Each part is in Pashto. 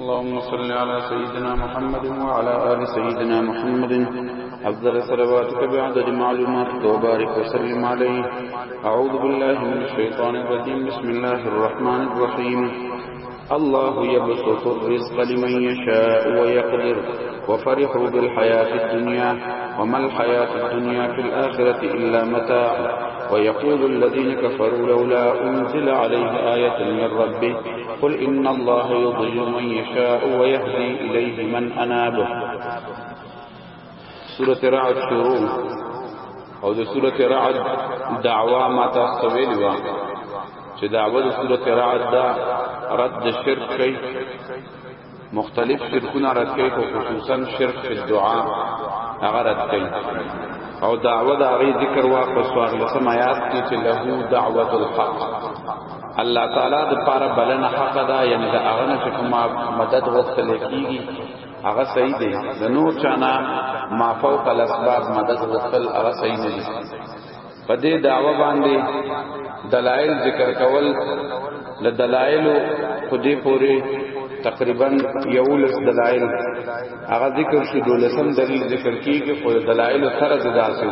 اللهم صل على سيدنا محمد وعلى آل سيدنا محمد حذر صلواتك بعدد معلوماتك وبارك وسلم عليه أعوذ بالله من الشيطان الرجيم بسم الله الرحمن الرحيم الله يبسط الرزق لمن يشاء ويقدر وفرحوا بالحياة الدنيا وما الحياة الدنيا في الآخرة إلا متاع ويقول الذين كفروا لولا أنزل عليه آية من ربه قل إن الله يضل من يشاء ويهدي إليه من أنابه سورة رعد شروع او ذا سورة رعد دعوة ما تصويل وا چې دعوه سورة رعد دا رد الشرك کوي مختلف شرکونه رد کوي خو خصوصا شرک فی الدعاء هغه رد کوي او دعوه د هغه ذکر وا په سوال لسم آیات کې چې له دعوت الحق الله تعالی د پاره بلنه حق ده یعنی د هغه نه چې کوم مدد وغوښتل کیږي هغه صحیح دی د نور چانا ما فوق الاسباب مدد وغوښتل هغه صحیح نه دی په دې دعوه باندې دلایل ذکر کول د دلایل په دې پوري تقریبا یولس دلایل هغه ذکر شو دولسم دلیل ذکر کیږي خو دلایل سره جدا شو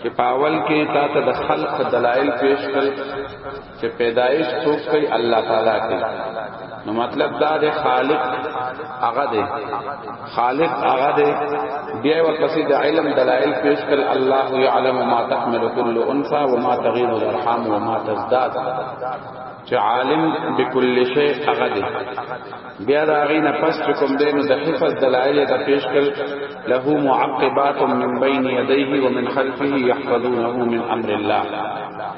چې پاول کې تا ته د خلق دلایل پیش کړ چې پیدایش څوک کوي الله تعالی کوي نو مطلب دا دی خالق هغه دی خالق هغه دی بیا ورپسې د علم دلایل پیش کړ الله یعلم ما تحمل كل انثى وما تغيض الارحام وما تزداد چې عالم بكل شی هغه دی بیا دا غي نه پس کوم دین د حفظ دلایل ته پیش کړ له معقبات من بین یدیه ومن خلفه یحفظونه من امر الله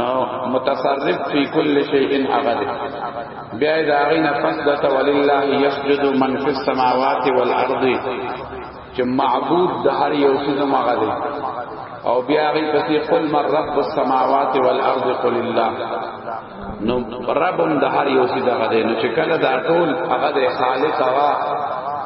نو متصرف فی کل شیء هغه دی بیا دا غینه پس د ولله یسجد من فی السماوات والارض چې معبود د هر یو څه هغه دی او بیا غی پسې قل من رب السماوات والارض قل الله نو ربم د هر یو څه دغه دی نو چې کله دا ټول هغه د خالق هغه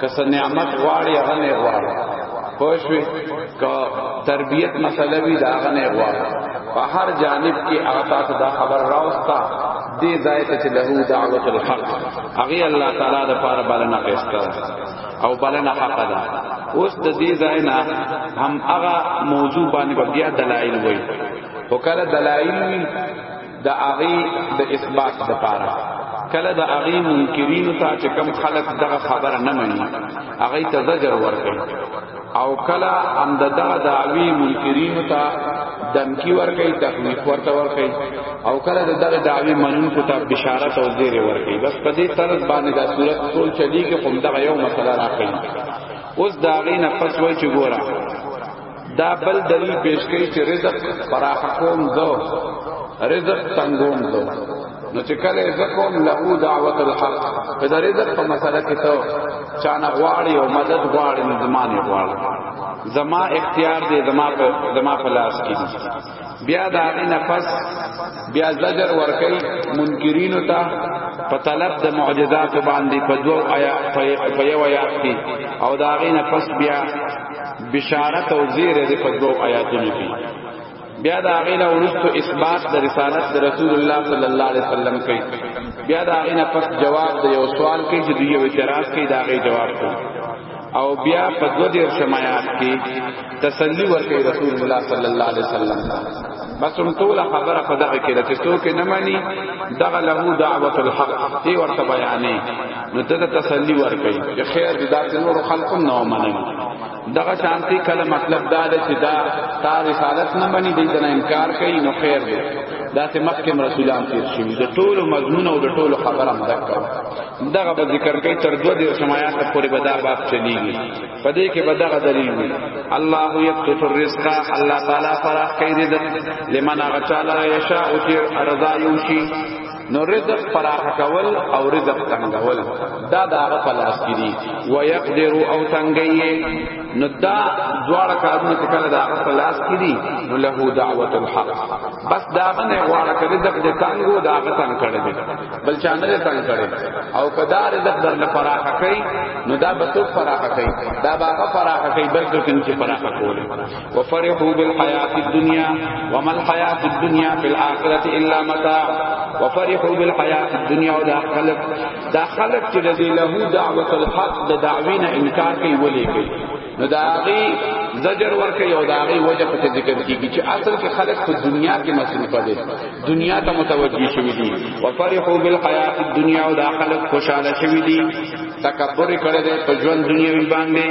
کس نعمت غواړي هغه نه غواړي پوښوي کا تربيت مسله وی دا هغه نه غواړي په هر جانب کې هغه تاسو دا خبر راوستا دې ځای ته چې له دعوت الحق هغه الله تعالی د پاره بلنه پیش کړ او بلنه حق ده اوس د دې ځای نه هم هغه موضوع باندې بیا دلایل وایي وکاله دلایل د اغي د اثبات لپاره کله د اغي منکرین ته چې کم خلق دغه خبره نه مني اغه ته زجر ورکړي او کله هم د دغه دعوی منکرین ته دمکی ورکړي تخویف ورته ورکړي او کله د دغه دعوی منونکو ته بشارت او زیر ورکړي بس په دې طرز باندې دا صورت ټول چلیږي کوم دغه یو مسله راکړي اوس داغې نه پس وای چې ګوره دا بل دلیل پیش کوي چې رزق فراخ کوم دو رزق تنګوم دو نو چې کله زکوم له دعوت الحق په دا رزق په مسله کې ته چانه غواړي او مدد غواړي نو زمانه غواړي زما اختیار دی زما په زما په لاس کې بیا دا غي نفس بیا زجر ورکي منکرین ته په طلب د معجزات باندې په دوه آیا په یو آیات کې او دا غي نفس بیا بشارت او زیر دې په دوه آیاتونو کې بیا دا غي نه ورستو اثبات د رسالت د رسول الله صلی الله علیه وسلم کوي بیا دا غي نفس جواب د یو سوال کې چې دوی یو اعتراض کوي دا غي جواب کوي او بیا په دو دیر شمایات کی تسلی ورکی رسول الله صلی الله علیه وسلم بس هم ټول خبره په دغه کې ده چې څوک نه مانی دغه له دعوت الحق دی ورته بیانې نو دغه تسلی ورکړي چې خیر دې داسې نور خلقم نه ومني دغه شانتی کله مطلب دا ده چې دا تا رسالت نه بنی دی دنه انکار کوي نو خیر دی دا ته مخکې رسولان تیر شوی د ټولو مضمون او د ټولو خبره مدکره دغه به ذکر کوي تر دوه دې سمايات پورې به دا باب چلیږي په دې کې به دغه دلیل وي الله یبسط الرزق الله تعالی فراخ کوي رزق لمن غتالا یشاء او چې رضا یوشي نو رزق فراخ کول او رزق تنگول دا دا هغه پلاس کې دي و يقدر او تنگي نو دا دواړه کارونه چې کله دا هغه پلاس کې دي نو له دعوت الحق بس دا غنه غواړه کړي د تنگو دا غتن کړي بل چا نه تنگ کړي او کدا رزق در نه فراخه کوي نو دا به تو فراخه کوي دا باغه فراخه کوي بل څه کې فراخه کوي وفرحوا بالحیات الدنیا وما الحیات الدنیا فی الاخره الا متاع وفرحوا بالحیات الدنیا او دا خلق دا خلق چې له دعوت الحق د دعوینه انکار کوي ولې کوي نو دا هغه زجر ورکه یو دا هغه وجه په ذکر کیږي چې اصل کې خلق په دنیا کې مصروف دي دنیا ته متوجي شوی دي او فرحو بالحیات الدنیا او دا خلق خوشاله شوی دي تکبر کړي دي په ژوند دنیوي باندې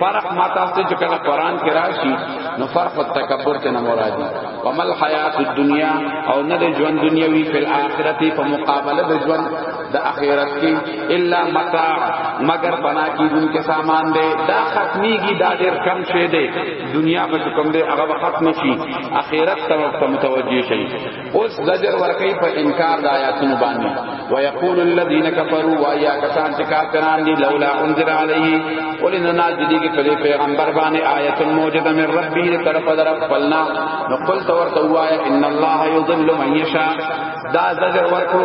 فرق ماته څه چې کله قران کې راشي نو فرق او تکبر ته نه مراد دي ومل حیات الدنیا او نه ژوند دنیوي په آخرت په مقابله د ژوند د اخرت کې الا متاع مگر بنا کی دن کې سامان دی دا ختميږي دا ډېر کم شي دی دنیا په کوم دی هغه ختم شي اخرت ته وخت متوجي شي اوس زجر ورکی په انکار د آیاتونو باندې ويقول الذين كفروا وایا کسان چې کافران دي لولا انذر عليه ولنا نازل دي کې په پیغمبر باندې آیت موجوده من ربي طرف در خپلنا نو خپل تور ته وایا ان الله يضل من يشاء دا زجر ورکو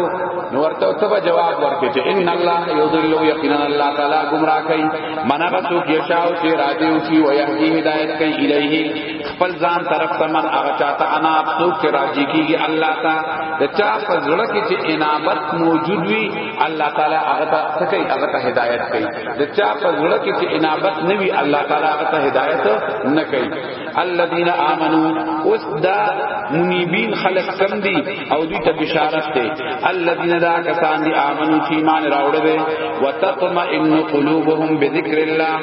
نو ورته ته به جواب ورکې چې ان الله یذل یقینا الله تعالی گمراه کوي منا به څوک یشاو چې راځي او شي او یهدی هدایت کوي الیه خپل ځان طرف ته من هغه چاته انا څوک چې راځي کیږي الله تا د چا په زړه کې چې انابت موجود وي الله تعالی هغه ته سکی هغه ته هدایت کوي د چا په زړه کې چې انابت نه وي الله تعالی هغه ته هدایت نه کوي الذين امنوا اوس دا منیبین خلق کم دي او دوی ته بشارت ده الذين دا کسان دي امنو چې ایمان راوړل دي وتطمئن قلوبهم بذكر الله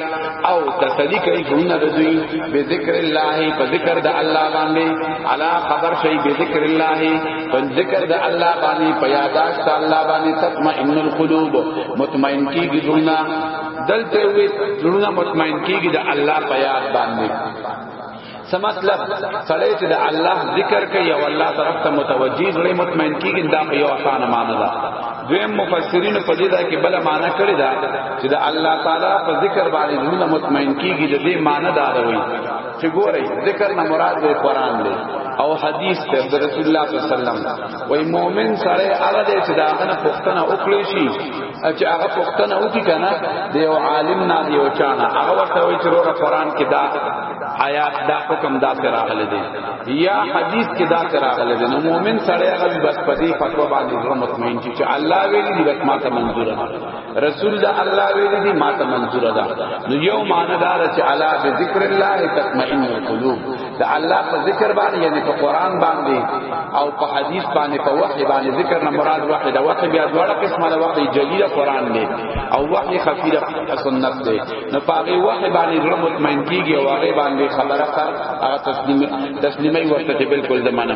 او تسلی کوي ګونه د دوی بذكر الله په ذکر د الله باندې علا خبر شي بذكر الله په ذکر د الله باندې په یاداشت الله باندې تطمئن القلوب مطمئن کیږي ګونه دلته وي زړونه مطمئن کیږي د الله په یاد باندې څه مطلب سړی چې د الله ذکر کوي او الله طرف ته متوجي زړه مطمئن کیږي دا په یو اسانه معنی ده دویم مفسرین په دې دا کې بل معنی کړی دا چې د الله تعالی په ذکر باندې زړه مطمئن کیږي د دې معنی دا ده وي چې ګورئ ذکر نه مراد د قران دی او حدیث ته د رسول الله صلی الله علیه وسلم وای مؤمن سره هغه دې چې دا غنه پښتنه وکړي شي چې هغه پښتنه وتی کنه د یو عالم نه دی او چانه هغه ورته وی چې روغه قران کې دا آیات دا حکم دا سره راغلی دی یا حدیث کې دا سره راغلی دی نو مؤمن سره هغه بس پدی فتوا باندې زړه مطمئن چې الله ویلی دی بس ما ته منظور ده رسول دا الله ویلی دی ما ته منظور ده نو یو معنی دار چې علا بذکر الله تطمئن القلوب د الله په ذکر باندې یعنی په قران باندې او په حدیث باندې په وحی باندې ذکر نه مراد وحی دا وحی بیا دواړه قسمه دا وحی جلیل قران دی او وحی خفی سنت دی نو پاغه وحی باندې زړه مطمئن کیږي او هغه باندې خبره کار هغه تسلیم تسلیمي ورته چې بالکل زمانه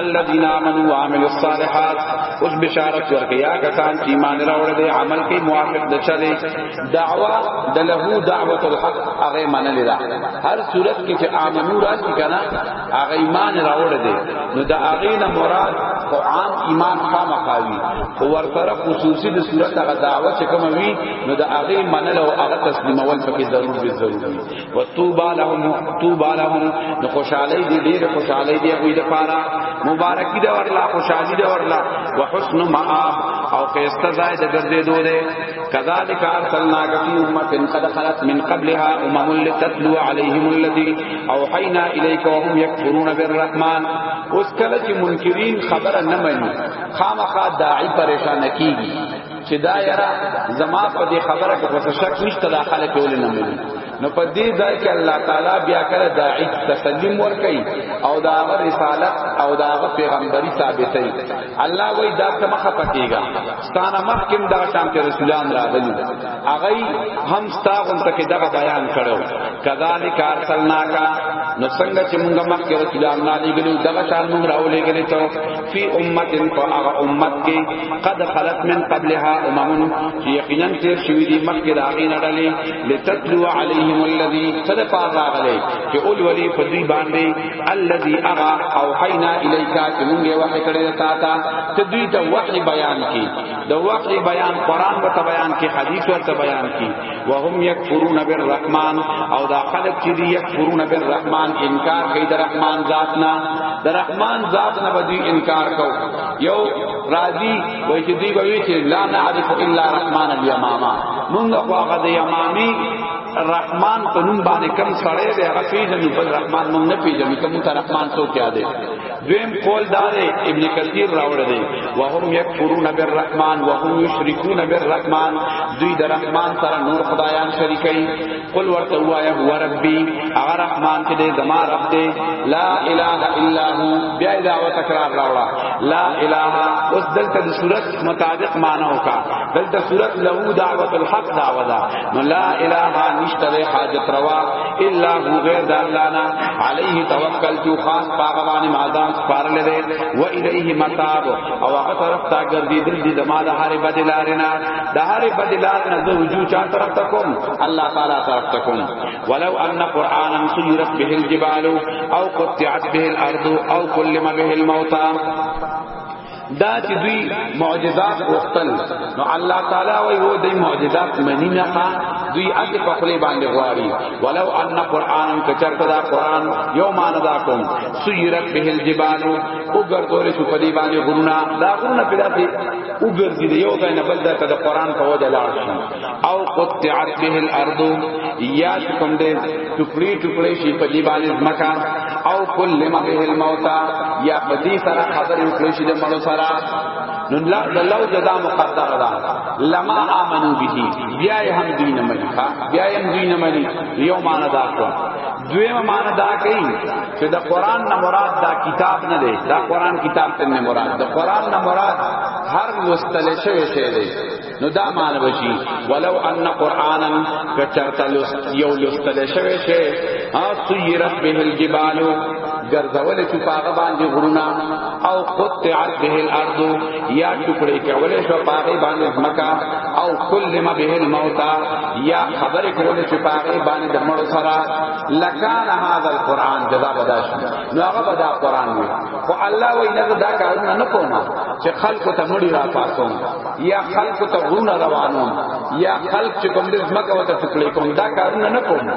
الذين امنوا وعملوا الصالحات اوس بشارت ورکیا کسان چې ایمان راوړل دي عمل کې موافق دچا دي دعوا د له دعوت الحق هغه معنی لرا هر صورت کې چې امنو راشي کنه هغه ایمان راوړ دي نو دا هغه نه مراد خو عام ایمان خامخاوي خو ورسره خصوصي د صورت هغه دعوه چې کوم وي نو دا هغه معنی له هغه تسلیمول پکې ضرور به ضروري وتوبا لهم توبا لهم نو خوشالي دي ډېر خوشالي دي هغه لپاره مبارکي دا ورلا خوشالي دا ورلا وحسن مآب او خیسته ځای د ګرځېدو ده كذلك أرسلناك في أمة قد خلت من قبلها أمم لتتلو عليهم الذي أوحينا إليك وهم يكفرون بالرحمن اوس کله چې منکرین خبره نه مني خامخا داعی پریشان کیږي چې دا یرا زما په دې خبره کې څه شک نشته دا خلک ولې نه مني نو په دې ځای کې الله تعالی بیا کړه داعی تسلیم ور کوي او دا رسالت او دا پیغمبري ثابتې الله وای دا څه مخه پکېږي ستانه مخکم دا شان کې رسولان راغلي هغه هم ستا غون ته کې دا بیان کړو کذالک ارسلنا کا نو څنګه چې موږ مخکې رسولان نه لګلو دا شان موږ راولې غلې ته فی امه فاغ امت کې قد خلت من قبلها امم چې یقینا تیر شوی دی مخکې دا غین ډلې لتتلو علیهم الذی صدق راغلي چې اول ولی په دوی باندې الذي اغا اوحينا اليك چې موږ یې وحی کړی دی تا ته چې دوی ته وحی بیان کی د وحی بیان قران ته بیان کی حدیث ته بیان کی وهم یکفرون بالرحمن او دا خلق چې دی یکفرون بالرحمن انکار کوي د رحمان ذات نه د رحمان ذات نه بدی انکار کو یو راضی وای چې دی به وی چې لا نعرف الا رحمان الیماما موږ خو هغه د یمامی رحمان په نوم باندې کم سړی دی هغه پیژنو په رحمان نوم نه پیژني کوم ته رحمان څوک یاد دی دویم قول دار ابن کثیر راوړ دی وهم یکفرون بالرحمن وهم یشرکون بالرحمن دوی د رحمان سره نور خدایان شریکي قل ورته وایا هو ربي هغه رحمان چې دی زما رب دی لا اله الا هو بیا دا و تکرار راوړه لا اله اوس دلته د صورت مطابق معنی وکا دلته صورت له دعوت الحق دعوه نو لا اله نشته ده حاجت روا الا هو غیر د الله نه علیه توکل تو خاص پاغه باندې مادام سپارل ده و الیه متاب او هغه طرف تا ګرځي دل دې د مال هر بدلارینا د هر بدلارینا زه رجوع چا طرف ته کوم الله تعالی طرف ته کوم ولو ان قرانا سيرت به الجبال او قطعت به الارض او كلم به الموتى دا چې دوی معجزات وختل نو الله تعالی وی وو د معجزات منی نه ښا دوی اته په خلی باندې غواړي ولو ان قران کچرته دا قران یو مان دا کوم سیرت به الجبال او ګرځول شو په دې باندې غرونه دا غرونه پیدا دي او ګرځي یو ځای نه بل ځای ته د قران په وجه لاړ شي او قطعت به الارض یا کوم دې ټوکړي ټوکړي شي په دې باندې مکا او کل لما به الموت یا په دې سره خبر یو کړی شي د مړو سره نو لا د لو جدا مقدر ده لما امنو به بیا یې هم دین منی ښا بیا یې هم دین منی یو معنا دا کو دویمه معنا دا کوي چې د قران نه مراد دا کتاب نه دی دا قران کتاب ته نه مراد د قران نه مراد هر مستلشه شی دی نو دا معنی بشي ولو ان قرانا کچرتا یو لستل شوی شي اسیرت به الجبال ګرځول چې پاغه باندې غرونه او قطعت به الارض یا ټکړې کولې شو پاغه باندې مکا او کلم به الموت یا خبرې کولې چې پاغه باندې د مړو سره لکان هاذا القران جزا بداش نو هغه بدا قران وي خو الله وی نه دا کارونه نه کوم چې خلق ته مړي را پاسوم یا خلق ته غرونه روانو یا خلق چې کوم دې زمکه وته ټکړې کوم دا کارونه نه کوم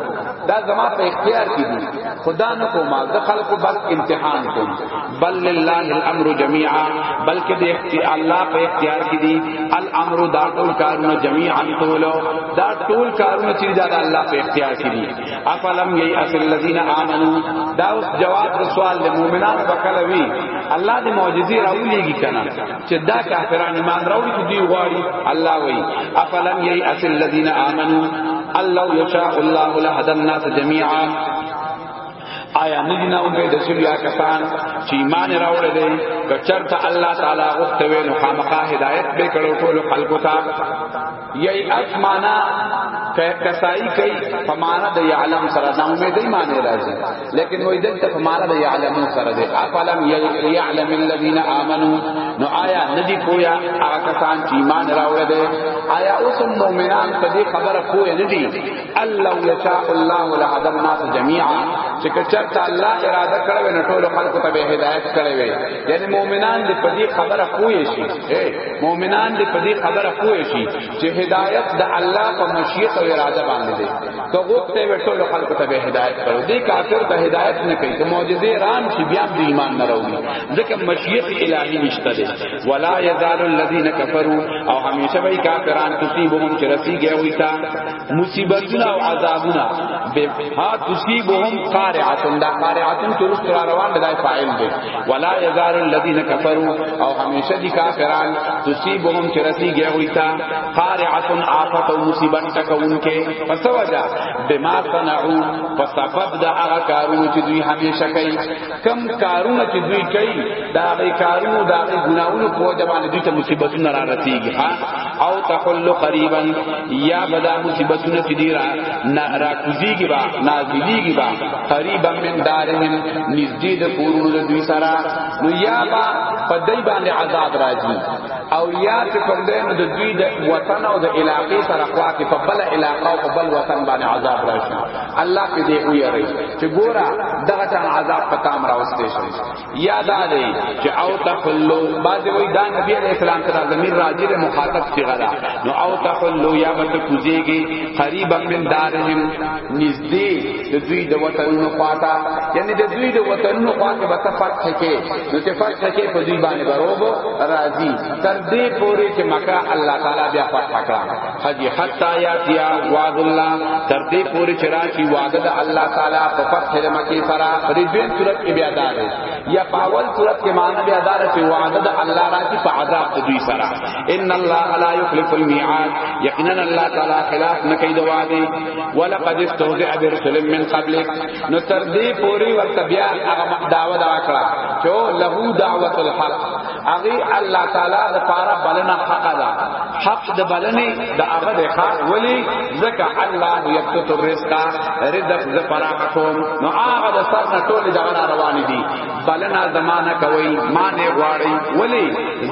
دا زما په اختیار کې دي خدا نه کوم دا خلق بس امتحان کوم بل لله الامر جميعا بلکې دې اختیار الله په اختیار کې دي الامر دا ټول کارونه جميعا ټول دا ټول کارونه چې دا الله په اختیار کې دي افلم یی اصل الذين امنوا دا جواب سوال د مؤمنانو بکلوي الله دې معجزې راولېږي کنه چې دا کافران ایمان راوړي چې دی غواړي الله وی افلم یی اصل الذین آمنو الله یشاء الله لهد الناس جميعا آیا ندی نا امید سویا کسان چې ایمان راوړل دي کچرته الله تعالی غوښته وي نو خامخا هدایت به کړو ټول خلقو ته یی ات معنا کسائی کوي په معنا د یعلم سره د امیدې معنی راځي لیکن وې دلته په معنا د یعلم سره دی افلم یعلم الذین آمنو نو آیا ندی پویا هغه کسان چې ایمان راوړل دي آیا اوس مؤمنان په دې خبره پوه نه دي الله یشاء الله لهدى الناس جميعا چې کچرته الله اراده کړې وي نو ټول خلکو ته به هدایت کړې وي یعنی مؤمنان دې په دې خبره پوه شي مؤمنان دې په دې خبره پوه شي چې هدایت د الله په مشیت او اراده باندې دي که غوښته وي ټول خلکو ته به هدایت کړو دې کافر ته هدایت نه کوي ته معجزې رام شي بیا دې ایمان نه راوړي ځکه مشیت الهی نشته دي ولا یزال الذين كفروا او همیشه به کافران تصيبهم چې رسیږي وي تا مصیبتونه او عذابونه به ها تصيبهم قارعه دا قارعه چې رست را روان دی فاعل دی ولا يزال الذين كفروا او همیشه دي کافران تصيبهم چې رسیږي وي تا قارعه آفت او مصیبت تکونکې پس وجا بما صنعوا فسبب دا هغه کارونه چې دوی همیشه کوي کم کارونه چې دوی کوي دا غي کارونه دا غي ګناونه په وجه باندې دوی ته مصیبتونه را رسیږي ها او تحل قریبا یا بدا مصیبتونه چې دی را را کوزیږي با نازلیږي با قریبا من دارهم نږدې د کورونو د دوی سره نو یا با په دای باندې عذاب راځي او یا چې پر دې نو د دوی د وطن او د علاقې سره خوا کې په بل علاقې او په بل وطن باندې عذاب راشي الله دې ویری چې ګورا دغه شان عذاب په تام راوستي شي یاد دی چې او تخلو بعد وی دا نبی علیہ السلام ته زمير راځي له مخاطب څخه غلا نو او تخلو یا بت کوزيږي قریبا من دارهم نږدې د دوی د وطنونو خواته یعنی د دوی د وطنونو خواته به فتح کې نو چې فتح کې په دوی باندې بروبو راځي تر دې پورې چې مکه الله تعالی بیا فتح کړه حج حتا یاتیا وعد الله تر دې پوری چرا چې وعده د الله تعالی په فتح د مکی سره ریبین صورت کې بیا دار یا پاول صورت کې معنی بیا دار چې وعده د الله راځي په عذاب د دوی سره ان الله لا یخلف المیعاد یقینا الله تعالی خلاف نه کوي د وعده ولقد استهزئ برسل من قبلک نو تر دې پوری ورته بیا هغه دعوه دا کړه چې له دعوت الحق هغه الله تعالی د پاره بلنه حق ده حق د بلنې د هغه د خاص ولی زکه الله یکتو الرزق رزق ز فراخ کوم نو هغه د سر نه ټول د غنا روان دي بلنه زمانہ کوي معنی غواړي ولی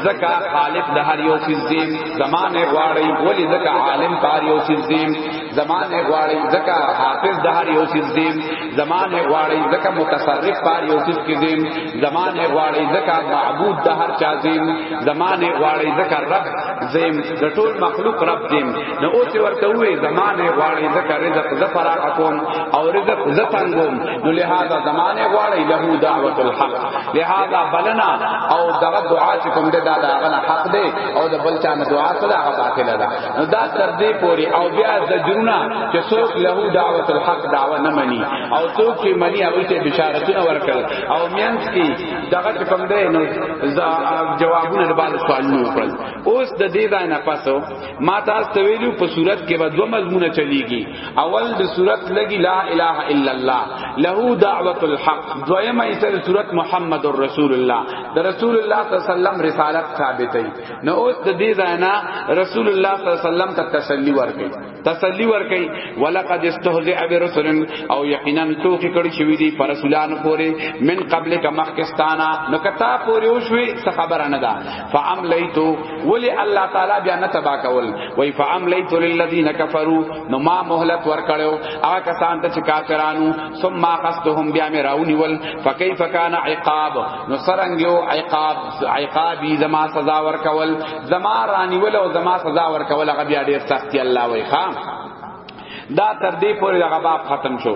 زکه خالق د هر یو چیز دی زمانه غواړي ولی زکه عالم پاره یو چیز دی زمانه غواړي زکه حافظ د هر یو چیز دی زمان ہے غواړی زکه متصرف بار یو څه کې دین زمان ہے غواړی زکه معبود د هر چا دین زمان ہے غواړی زکه رب زم د ټول مخلوق رب دین نو اوس ورته وې زمان ہے غواړی زکه رزق ز فراغ کوم او رزق ز تنګوم نو لہذا زمان ہے غواړی له دعوت الحق لہذا بلنا او دغه دعا چې کوم ده دا دغه حق دی او د بل چا نه دعا سره هغه باطل ده نو دا تر دې پوري او بیا زجرونه چې څوک له دعوت الحق دعوه نه مني او څوک چې مني هغه ته بشارتونه ورکړي او میانس کې دغه کوم دی نو جوابونه د بل سوالونه وکړل اوس د دې ځای نه پاسو ما تاسو ته ویلو په صورت کې به دوه مضمونه چلیږي اول د صورت لګي لا اله الا الله له دعوت الحق دویمه ایسه صورت محمد رسول الله د رسول الله صلی الله علیه وسلم رسالت ثابتې نو اوس د دې ځاینا رسول الله صلی الله علیه وسلم ته تسلی ورکړي تسلی ورکړي ولقد استهزئ برسول او یقینا توفی کړي شوی دی پر رسولانو پورې من قبل کا مخکستانا نو کتا پورې او شوی څه خبره نه ده فعملیتو ولی الله تعالی بیا نه تبا کول وای فعملیتو للذین کفروا نو ما مهلت ورکړو هغه کسان ته چې کافرانو ثم قصدهم بیا مې راونی ول فکیف کان عقاب نو سرنګ یو عقاب عقابی زما سزا ورکول زما رانیول او زما سزا ورکول هغه بیا ډیر سختی الله وای خام دا تر دې پورې هغه باب ختم شو